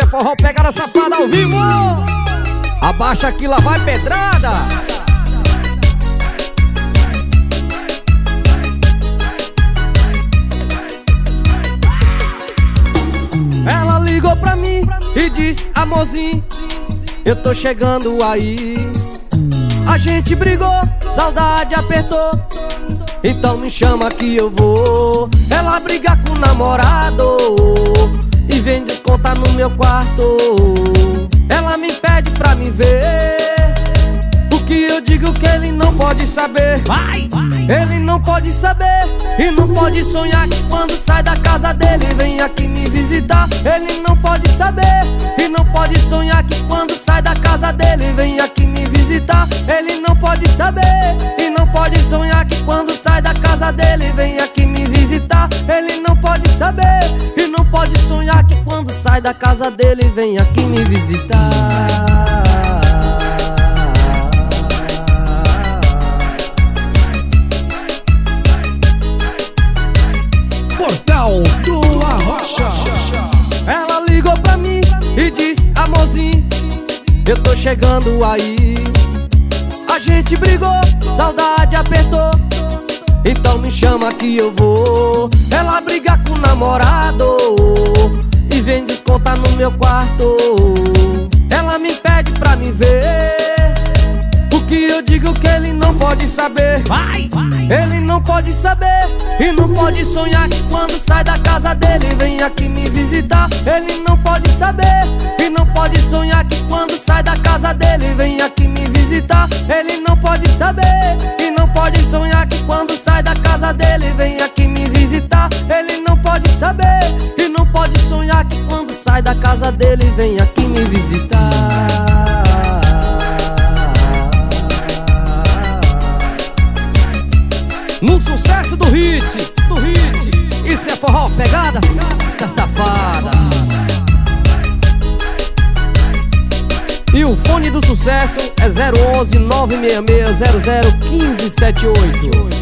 Isso é forró pegada safada ao vivo. Abaixa aqui, lá vai pedrada. Ela ligou pra mim e disse, amorzinho Eu tô chegando aí. A gente brigou, saudade apertou. Então me chama que eu vou. Ela briga com o namorado E vem descontar no meu quarto. Ela me pede pra me ver. O que eu digo que ele não pode saber. Vai, vai. Ele não pode saber E não pode sonhar que quando sai da casa dele Vem aqui me visitar. Ele não pode saber E não pode sonhar que quando sai da casa dele Vem aqui me visitar. Ele não pode saber E não pode sonhar que quando sai da casa dele Vem aqui me visitar. Ele sai da casa dele Vem aqui me visitar. Portal do Arrocha. Ela ligou pra mim e disse, amorzinho, eu tô chegando aí. A gente brigou, saudade apertou. Então me chama que eu vou. Ela briga com o namorado E vem descontar no meu quarto Ela me pede pra me ver O que eu digo que ele não pode saber Vai, vai. ele não pode saber e não pode sonhar que quando sai da casa dele vem aqui me visitar. Ele não pode saber e não pode sonhar que quando sai da casa dele vem aqui me visitar. Ele não pode saber e não pode sonhar que quando sai da casa dele vem aqui sai da casa dele vem aqui me visitar. No sucesso do hit, do hit Isso é forró pegada da safada E o fone do sucesso é 011 966 00 1578